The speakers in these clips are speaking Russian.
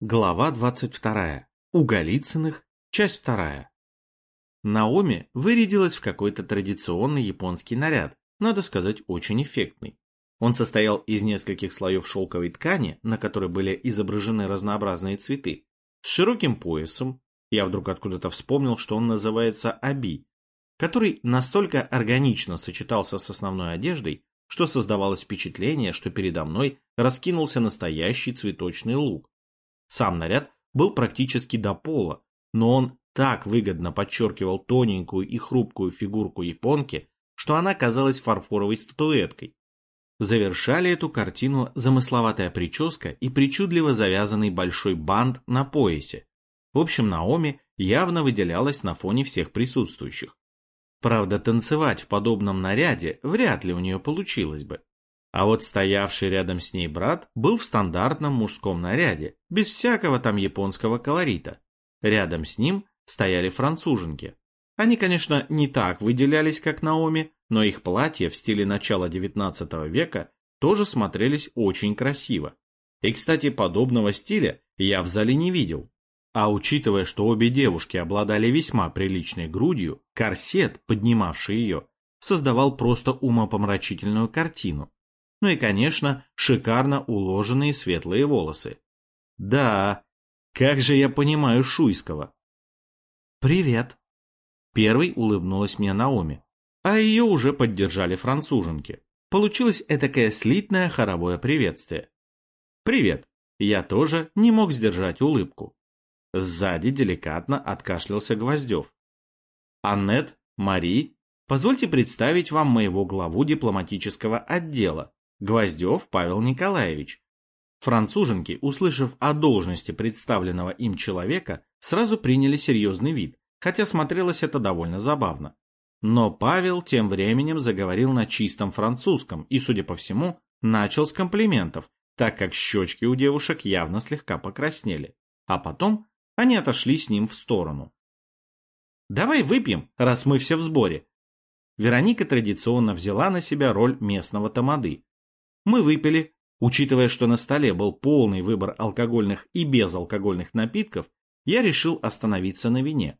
Глава 22. У Голицыных. Часть 2. Наоми вырядилась в какой-то традиционный японский наряд, надо сказать, очень эффектный. Он состоял из нескольких слоев шелковой ткани, на которой были изображены разнообразные цветы, с широким поясом, я вдруг откуда-то вспомнил, что он называется аби, который настолько органично сочетался с основной одеждой, что создавалось впечатление, что передо мной раскинулся настоящий цветочный лук сам наряд был практически до пола, но он так выгодно подчеркивал тоненькую и хрупкую фигурку японки, что она казалась фарфоровой статуэткой. Завершали эту картину замысловатая прическа и причудливо завязанный большой бант на поясе. В общем, Наоми явно выделялась на фоне всех присутствующих. Правда, танцевать в подобном наряде вряд ли у нее получилось бы. А вот стоявший рядом с ней брат был в стандартном мужском наряде, без всякого там японского колорита. Рядом с ним стояли француженки. Они, конечно, не так выделялись, как Наоми, но их платья в стиле начала XIX века тоже смотрелись очень красиво. И, кстати, подобного стиля я в зале не видел. А учитывая, что обе девушки обладали весьма приличной грудью, корсет, поднимавший ее, создавал просто умопомрачительную картину ну и, конечно, шикарно уложенные светлые волосы. Да, как же я понимаю Шуйского. «Привет!» Первой улыбнулась мне Наоми, а ее уже поддержали француженки. Получилось этакое слитное хоровое приветствие. «Привет!» Я тоже не мог сдержать улыбку. Сзади деликатно откашлялся Гвоздев. «Аннет, Мари, позвольте представить вам моего главу дипломатического отдела, Гвоздев Павел Николаевич. Француженки, услышав о должности представленного им человека, сразу приняли серьезный вид, хотя смотрелось это довольно забавно. Но Павел тем временем заговорил на чистом французском и, судя по всему, начал с комплиментов, так как щечки у девушек явно слегка покраснели. А потом они отошли с ним в сторону. «Давай выпьем, раз мы все в сборе». Вероника традиционно взяла на себя роль местного тамады, мы выпили. Учитывая, что на столе был полный выбор алкогольных и безалкогольных напитков, я решил остановиться на вине.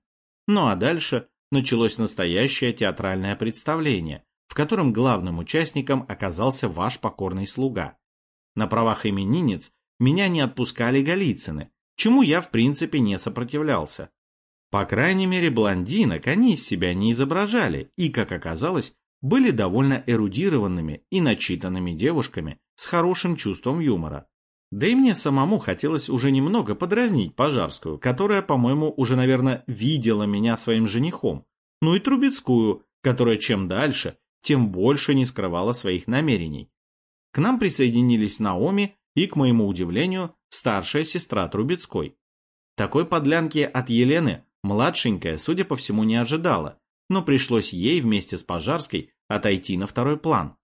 Ну а дальше началось настоящее театральное представление, в котором главным участником оказался ваш покорный слуга. На правах именинниц меня не отпускали Голицыны, чему я в принципе не сопротивлялся. По крайней мере, блондинок они из себя не изображали и, как оказалось, были довольно эрудированными и начитанными девушками с хорошим чувством юмора. Да и мне самому хотелось уже немного подразнить Пожарскую, которая, по-моему, уже, наверное, видела меня своим женихом, ну и Трубецкую, которая чем дальше, тем больше не скрывала своих намерений. К нам присоединились Наоми и, к моему удивлению, старшая сестра Трубецкой. Такой подлянки от Елены младшенькая, судя по всему, не ожидала, но пришлось ей вместе с Пожарской отойти на второй план.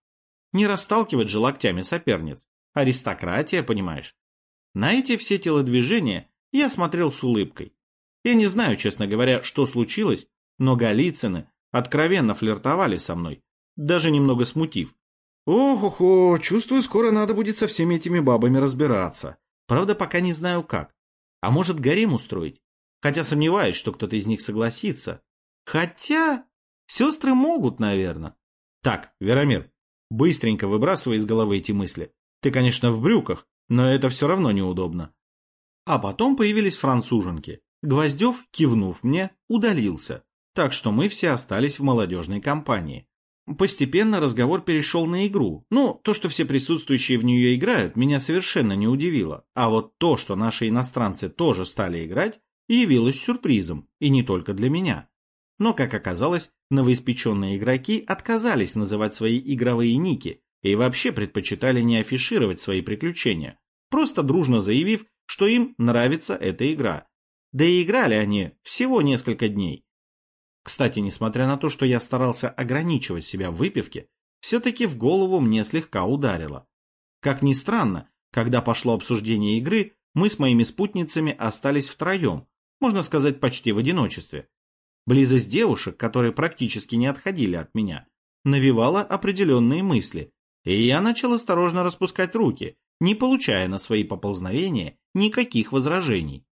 Не расталкивать же локтями соперниц. Аристократия, понимаешь? На эти все телодвижения я смотрел с улыбкой. Я не знаю, честно говоря, что случилось, но Голицыны откровенно флиртовали со мной, даже немного смутив. Ох-охо, чувствую, скоро надо будет со всеми этими бабами разбираться. Правда, пока не знаю как. А может, гарем устроить? Хотя сомневаюсь, что кто-то из них согласится. Хотя, сестры могут, наверное. Так, Веромир, быстренько выбрасывай из головы эти мысли. Ты, конечно, в брюках, но это все равно неудобно. А потом появились француженки. Гвоздев, кивнув мне, удалился. Так что мы все остались в молодежной компании. Постепенно разговор перешел на игру. Ну, то, что все присутствующие в нее играют, меня совершенно не удивило. А вот то, что наши иностранцы тоже стали играть, явилось сюрпризом. И не только для меня. Но, как оказалось, новоиспеченные игроки отказались называть свои игровые ники и вообще предпочитали не афишировать свои приключения, просто дружно заявив, что им нравится эта игра. Да и играли они всего несколько дней. Кстати, несмотря на то, что я старался ограничивать себя в выпивке, все-таки в голову мне слегка ударило. Как ни странно, когда пошло обсуждение игры, мы с моими спутницами остались втроем, можно сказать, почти в одиночестве. Близость девушек, которые практически не отходили от меня, навевала определенные мысли, и я начал осторожно распускать руки, не получая на свои поползновения никаких возражений.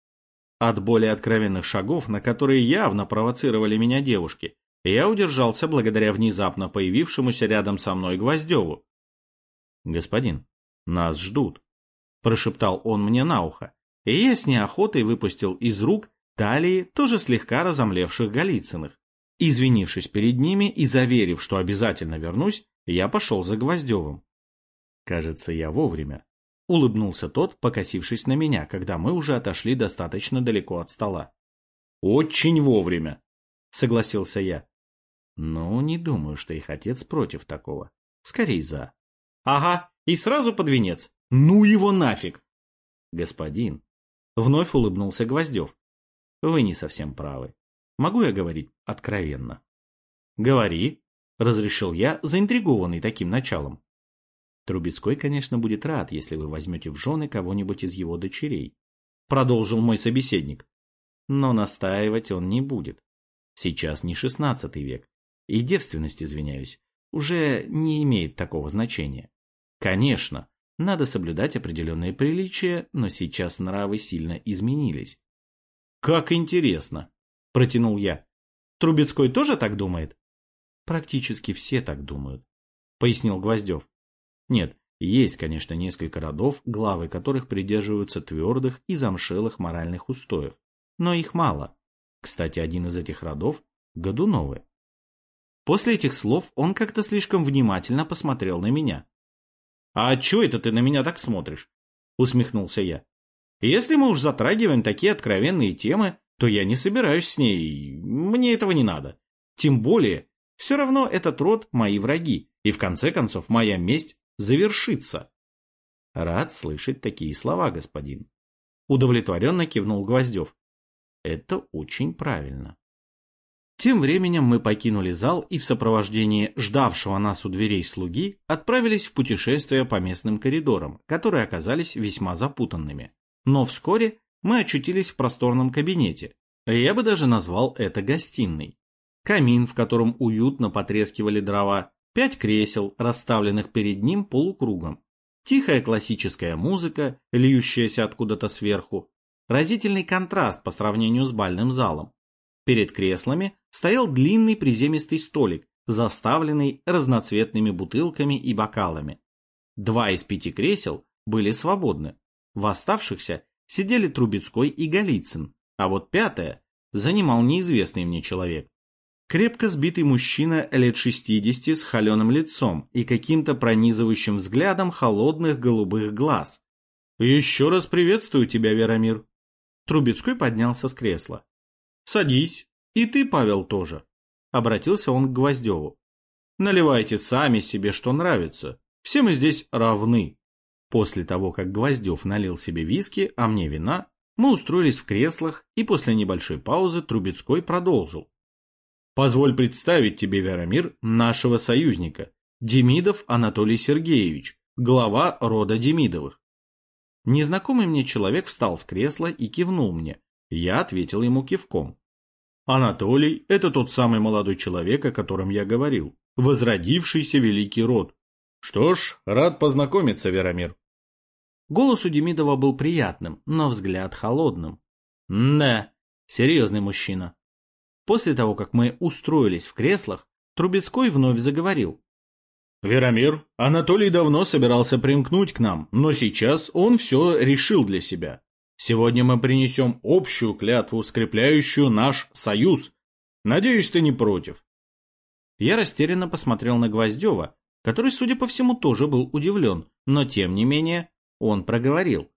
От более откровенных шагов, на которые явно провоцировали меня девушки, я удержался благодаря внезапно появившемуся рядом со мной Гвоздеву. «Господин, нас ждут», — прошептал он мне на ухо, и я с неохотой выпустил из рук талии тоже слегка разомлевших Голицыных. Извинившись перед ними и заверив, что обязательно вернусь, я пошел за Гвоздевым. Кажется, я вовремя. Улыбнулся тот, покосившись на меня, когда мы уже отошли достаточно далеко от стола. «Очень вовремя», — согласился я. «Ну, не думаю, что их отец против такого. Скорей за». «Ага, и сразу под венец. Ну его нафиг!» «Господин», — вновь улыбнулся Гвоздев. «Вы не совсем правы. Могу я говорить откровенно?» «Говори», — разрешил я, заинтригованный таким началом. Трубецкой, конечно, будет рад, если вы возьмете в жены кого-нибудь из его дочерей. Продолжил мой собеседник. Но настаивать он не будет. Сейчас не шестнадцатый век. И девственность, извиняюсь, уже не имеет такого значения. Конечно, надо соблюдать определенные приличия, но сейчас нравы сильно изменились. «Как интересно!» – протянул я. «Трубецкой тоже так думает?» «Практически все так думают», – пояснил Гвоздев. Нет, есть, конечно, несколько родов, главы которых придерживаются твердых и замшелых моральных устоев. Но их мало. Кстати, один из этих родов – Годуновы. После этих слов он как-то слишком внимательно посмотрел на меня. «А чё это ты на меня так смотришь?» – усмехнулся я. «Если мы уж затрагиваем такие откровенные темы, то я не собираюсь с ней, мне этого не надо. Тем более, все равно этот род – мои враги, и в конце концов моя месть завершится. Рад слышать такие слова, господин. Удовлетворенно кивнул Гвоздев. Это очень правильно. Тем временем мы покинули зал и в сопровождении ждавшего нас у дверей слуги отправились в путешествие по местным коридорам, которые оказались весьма запутанными. Но вскоре мы очутились в просторном кабинете. Я бы даже назвал это гостиной. Камин, в котором уютно потрескивали дрова, Пять кресел, расставленных перед ним полукругом. Тихая классическая музыка, льющаяся откуда-то сверху. Разительный контраст по сравнению с бальным залом. Перед креслами стоял длинный приземистый столик, заставленный разноцветными бутылками и бокалами. Два из пяти кресел были свободны. В оставшихся сидели Трубецкой и Голицын, а вот пятое занимал неизвестный мне человек. Крепко сбитый мужчина лет 60 с холеным лицом и каким-то пронизывающим взглядом холодных голубых глаз. «Еще раз приветствую тебя, Веромир». Трубецкой поднялся с кресла. «Садись. И ты, Павел, тоже». Обратился он к Гвоздеву. «Наливайте сами себе, что нравится. Все мы здесь равны». После того, как Гвоздев налил себе виски, а мне вина, мы устроились в креслах, и после небольшой паузы Трубецкой продолжил. Позволь представить тебе, Веромир, нашего союзника, Демидов Анатолий Сергеевич, глава рода Демидовых. Незнакомый мне человек встал с кресла и кивнул мне. Я ответил ему кивком. Анатолий – это тот самый молодой человек, о котором я говорил, возродившийся великий род. Что ж, рад познакомиться, Веромир. Голос у Демидова был приятным, но взгляд холодным. Да, серьезный мужчина. После того, как мы устроились в креслах, Трубецкой вновь заговорил. «Веромир, Анатолий давно собирался примкнуть к нам, но сейчас он все решил для себя. Сегодня мы принесем общую клятву, скрепляющую наш союз. Надеюсь, ты не против». Я растерянно посмотрел на Гвоздева, который, судя по всему, тоже был удивлен, но тем не менее он проговорил.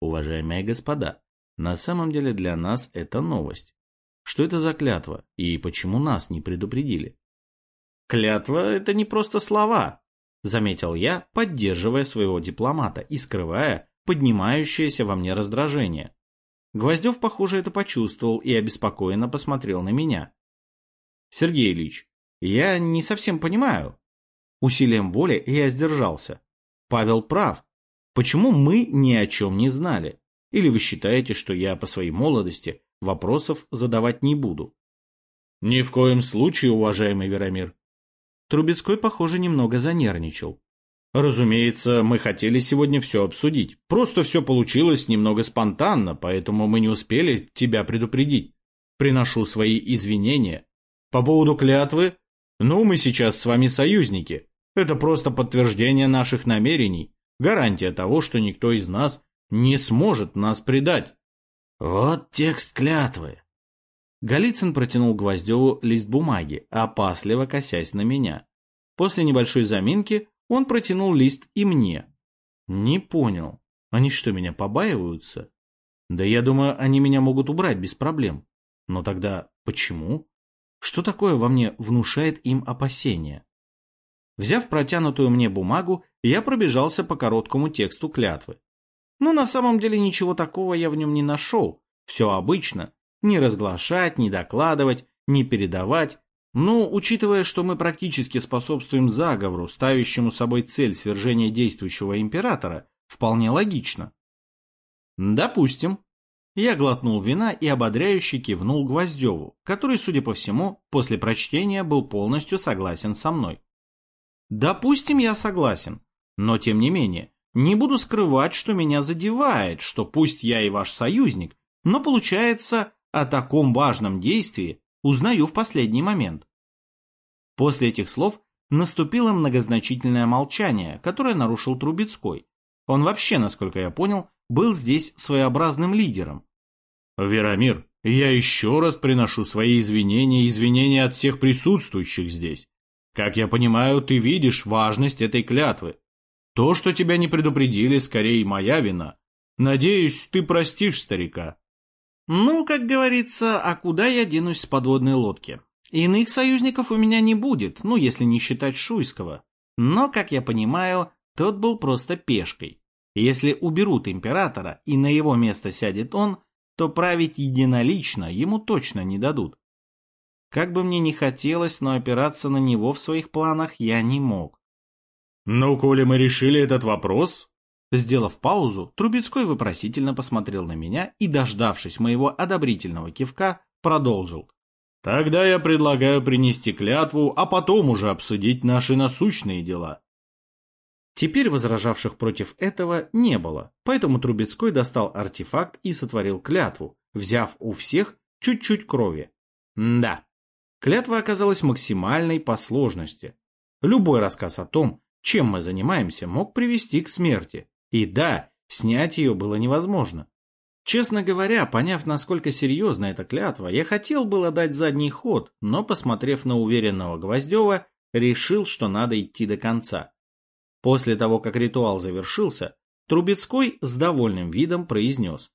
«Уважаемые господа, на самом деле для нас это новость. Что это за клятва и почему нас не предупредили? Клятва — это не просто слова, заметил я, поддерживая своего дипломата и скрывая поднимающееся во мне раздражение. Гвоздев, похоже, это почувствовал и обеспокоенно посмотрел на меня. Сергей Ильич, я не совсем понимаю. Усилием воли я сдержался. Павел прав. Почему мы ни о чем не знали? Или вы считаете, что я по своей молодости Вопросов задавать не буду. Ни в коем случае, уважаемый Веромир. Трубецкой, похоже, немного занервничал. Разумеется, мы хотели сегодня все обсудить. Просто все получилось немного спонтанно, поэтому мы не успели тебя предупредить. Приношу свои извинения. По поводу клятвы, ну, мы сейчас с вами союзники. Это просто подтверждение наших намерений, гарантия того, что никто из нас не сможет нас предать. Вот текст клятвы. Голицын протянул Гвоздеву лист бумаги, опасливо косясь на меня. После небольшой заминки он протянул лист и мне. Не понял. Они что, меня побаиваются? Да я думаю, они меня могут убрать без проблем. Но тогда почему? Что такое во мне внушает им опасения? Взяв протянутую мне бумагу, я пробежался по короткому тексту клятвы. Но на самом деле ничего такого я в нем не нашел. Все обычно. Не разглашать, не докладывать, не передавать, ну, учитывая, что мы практически способствуем заговору, ставящему собой цель свержения действующего императора, вполне логично. Допустим. Я глотнул вина и ободряюще кивнул Гвоздеву, который, судя по всему, после прочтения был полностью согласен со мной. Допустим, я согласен, но тем не менее, не буду скрывать, что меня задевает, что пусть я и ваш союзник, но получается, о таком важном действии Узнаю в последний момент. После этих слов наступило многозначительное молчание, которое нарушил Трубецкой. Он вообще, насколько я понял, был здесь своеобразным лидером. «Верамир, я еще раз приношу свои извинения и извинения от всех присутствующих здесь. Как я понимаю, ты видишь важность этой клятвы. То, что тебя не предупредили, скорее моя вина. Надеюсь, ты простишь старика». Ну, как говорится, а куда я денусь с подводной лодки? Иных союзников у меня не будет, ну, если не считать Шуйского. Но, как я понимаю, тот был просто пешкой. Если уберут императора и на его место сядет он, то править единолично ему точно не дадут. Как бы мне ни хотелось, но опираться на него в своих планах я не мог. «Ну, коли мы решили этот вопрос, Сделав паузу, Трубецкой вопросительно посмотрел на меня и, дождавшись моего одобрительного кивка, продолжил. «Тогда я предлагаю принести клятву, а потом уже обсудить наши насущные дела». Теперь возражавших против этого не было, поэтому Трубецкой достал артефакт и сотворил клятву, взяв у всех чуть-чуть крови. М да, клятва оказалась максимальной по сложности. Любой рассказ о том, чем мы занимаемся, мог привести к смерти. И да, снять ее было невозможно. Честно говоря, поняв, насколько серьезна эта клятва, я хотел было дать задний ход, но, посмотрев на уверенного Гвоздева, решил, что надо идти до конца. После того, как ритуал завершился, Трубецкой с довольным видом произнес.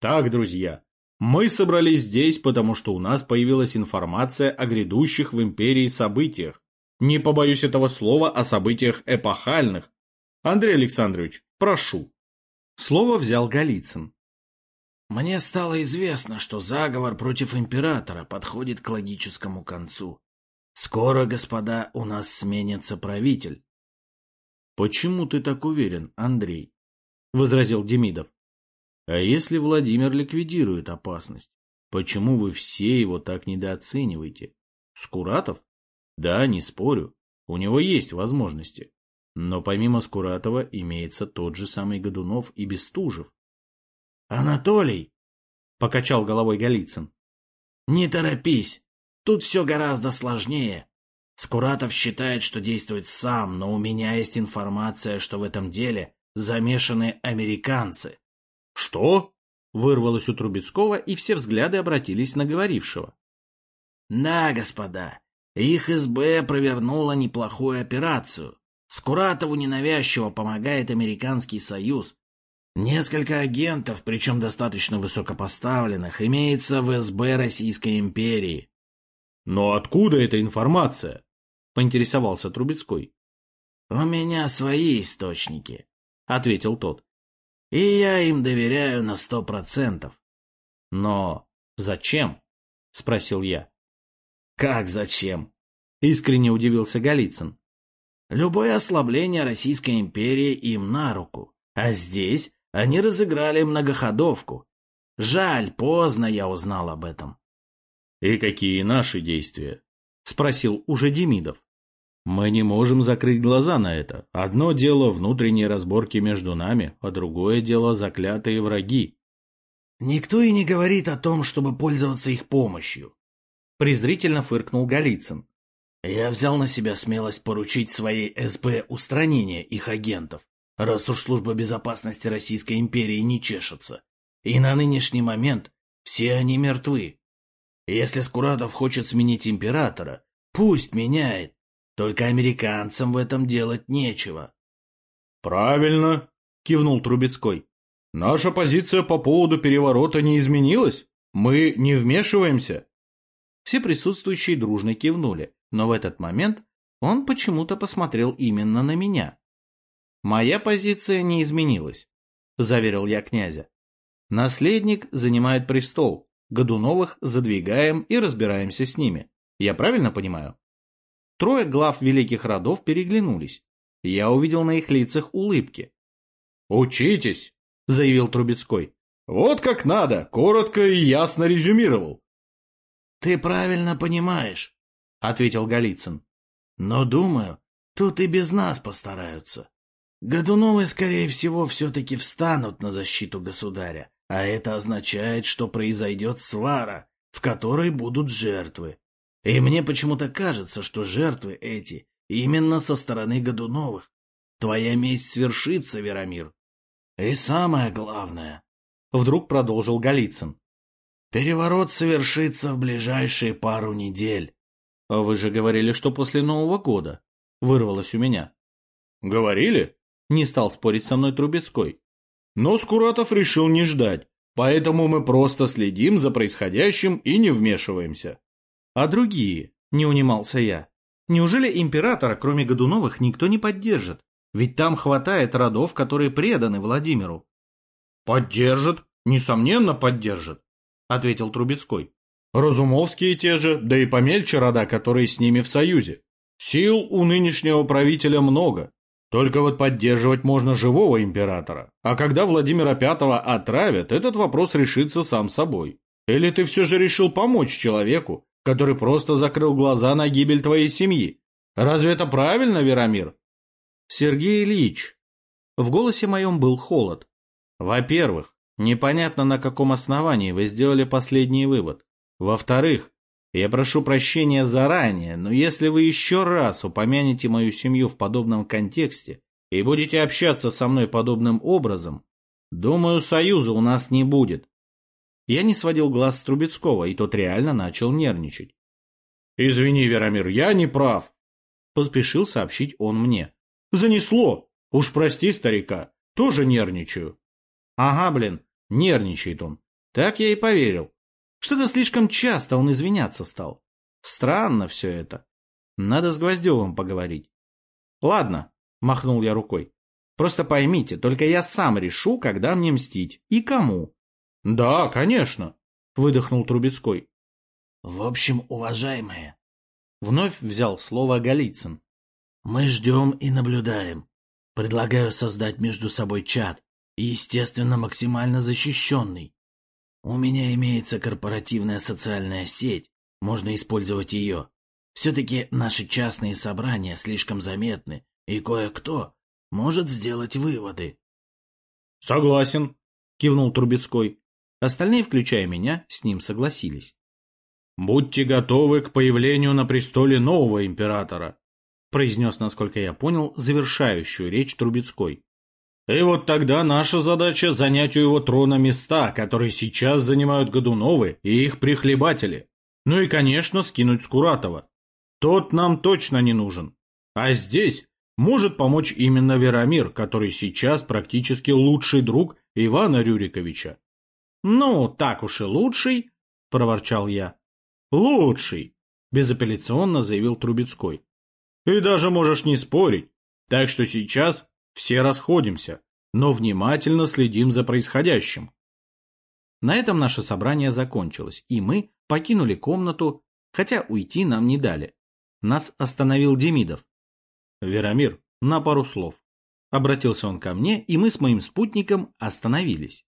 «Так, друзья, мы собрались здесь, потому что у нас появилась информация о грядущих в империи событиях. Не побоюсь этого слова о событиях эпохальных, Андрей Александрович, прошу. Слово взял Голицын. Мне стало известно, что заговор против императора подходит к логическому концу. Скоро, господа, у нас сменится правитель. Почему ты так уверен, Андрей? возразил Демидов. А если Владимир ликвидирует опасность? Почему вы все его так недооцениваете? Скуратов? Да, не спорю. У него есть возможности. Но помимо Скуратова имеется тот же самый Годунов и Бестужев. «Анатолий!» — покачал головой Голицын. «Не торопись. Тут все гораздо сложнее. Скуратов считает, что действует сам, но у меня есть информация, что в этом деле замешаны американцы». «Что?» — вырвалось у Трубецкого, и все взгляды обратились на говорившего. «Да, господа, их СБ провернула неплохую операцию. Скуратову ненавязчиво помогает Американский Союз. Несколько агентов, причем достаточно высокопоставленных, имеется в СБ Российской империи. «Но откуда эта информация?» — поинтересовался Трубецкой. «У меня свои источники», — ответил тот. «И я им доверяю на сто процентов». «Но зачем?» — спросил я. «Как зачем?» — искренне удивился Голицын. Любое ослабление Российской империи им на руку. А здесь они разыграли многоходовку. Жаль, поздно я узнал об этом. — И какие наши действия? — спросил уже Демидов. Мы не можем закрыть глаза на это. Одно дело внутренние разборки между нами, а другое дело заклятые враги. Никто и не говорит о том, чтобы пользоваться их помощью. Презрительно фыркнул Голицын. Я взял на себя смелость поручить своей СБ устранение их агентов, раз уж служба безопасности Российской империи не чешется. И на нынешний момент все они мертвы. Если Скуратов хочет сменить императора, пусть меняет. Только американцам в этом делать нечего. Правильно, кивнул Трубецкой. Наша позиция по поводу переворота не изменилась. Мы не вмешиваемся. Все присутствующие дружно кивнули, но в этот момент он почему-то посмотрел именно на меня. Моя позиция не изменилась, заверил я князя. Наследник занимает престол, Годуновых задвигаем и разбираемся с ними. Я правильно понимаю? Трое глав великих родов переглянулись. Я увидел на их лицах улыбки. «Учитесь!» — заявил Трубецкой. «Вот как надо!» — коротко и ясно резюмировал. «Ты правильно понимаешь», — ответил Голицын. «Но, думаю, тут и без нас постараются. Годуновы, скорее всего, все-таки встанут на защиту государя, а это означает, что произойдет свара, в которой будут жертвы. И мне почему-то кажется, что жертвы эти именно со стороны Годуновых. Твоя месть свершится, Верамир. И самое главное, — вдруг продолжил Голицын, — переворот совершится в ближайшие пару недель. — А вы же говорили, что после Нового года, — вырвалось у меня. — Говорили? — не стал спорить со мной Трубецкой. Но Скуратов решил не ждать, поэтому мы просто следим за происходящим и не вмешиваемся. А другие, не унимался я. Неужели императора, кроме Годуновых, никто не поддержит? Ведь там хватает родов, которые преданы Владимиру. Поддержит, несомненно поддержит, ответил Трубецкой. Разумовские те же, да и помельче рода, которые с ними в союзе. Сил у нынешнего правителя много, только вот поддерживать можно живого императора. А когда Владимира Пятого отравят, этот вопрос решится сам собой. Или ты все же решил помочь человеку, который просто закрыл глаза на гибель твоей семьи? Разве это правильно, Верамир? Сергей Ильич. В голосе моем был холод. Во-первых, непонятно на каком основании вы сделали последний вывод. Во-вторых, я прошу прощения заранее, но если вы еще раз упомянете мою семью в подобном контексте и будете общаться со мной подобным образом, думаю, союза у нас не будет. Я не сводил глаз с Трубецкого, и тот реально начал нервничать. «Извини, Верамир, я не прав», — поспешил сообщить он мне. «Занесло! Уж прости старика, тоже нервничаю». «Ага, блин, нервничает он. Так я и поверил. Что-то слишком часто он извиняться стал. Странно все это. Надо с Гвоздевым поговорить. Ладно, махнул я рукой. Просто поймите, только я сам решу, когда мне мстить и кому. Да, конечно, выдохнул Трубецкой. В общем, уважаемые, вновь взял слово Голицын. Мы ждем и наблюдаем. Предлагаю создать между собой чат, естественно, максимально защищенный. У меня имеется корпоративная социальная сеть, можно использовать ее. Все-таки наши частные собрания слишком заметны, и кое-кто может сделать выводы. — Согласен, — кивнул Трубецкой. Остальные, включая меня, с ним согласились. — Будьте готовы к появлению на престоле нового императора, — произнес, насколько я понял, завершающую речь Трубецкой. И вот тогда наша задача занять у его трона места, которые сейчас занимают Годуновы и их прихлебатели. Ну и, конечно, скинуть Скуратова. Тот нам точно не нужен. А здесь может помочь именно Верамир, который сейчас практически лучший друг Ивана Рюриковича. «Ну, так уж и лучший», — проворчал я. «Лучший», — безапелляционно заявил Трубецкой. «И даже можешь не спорить. Так что сейчас все расходимся, но внимательно следим за происходящим. На этом наше собрание закончилось, и мы покинули комнату, хотя уйти нам не дали. Нас остановил Демидов. «Верамир, на пару слов». Обратился он ко мне, и мы с моим спутником остановились.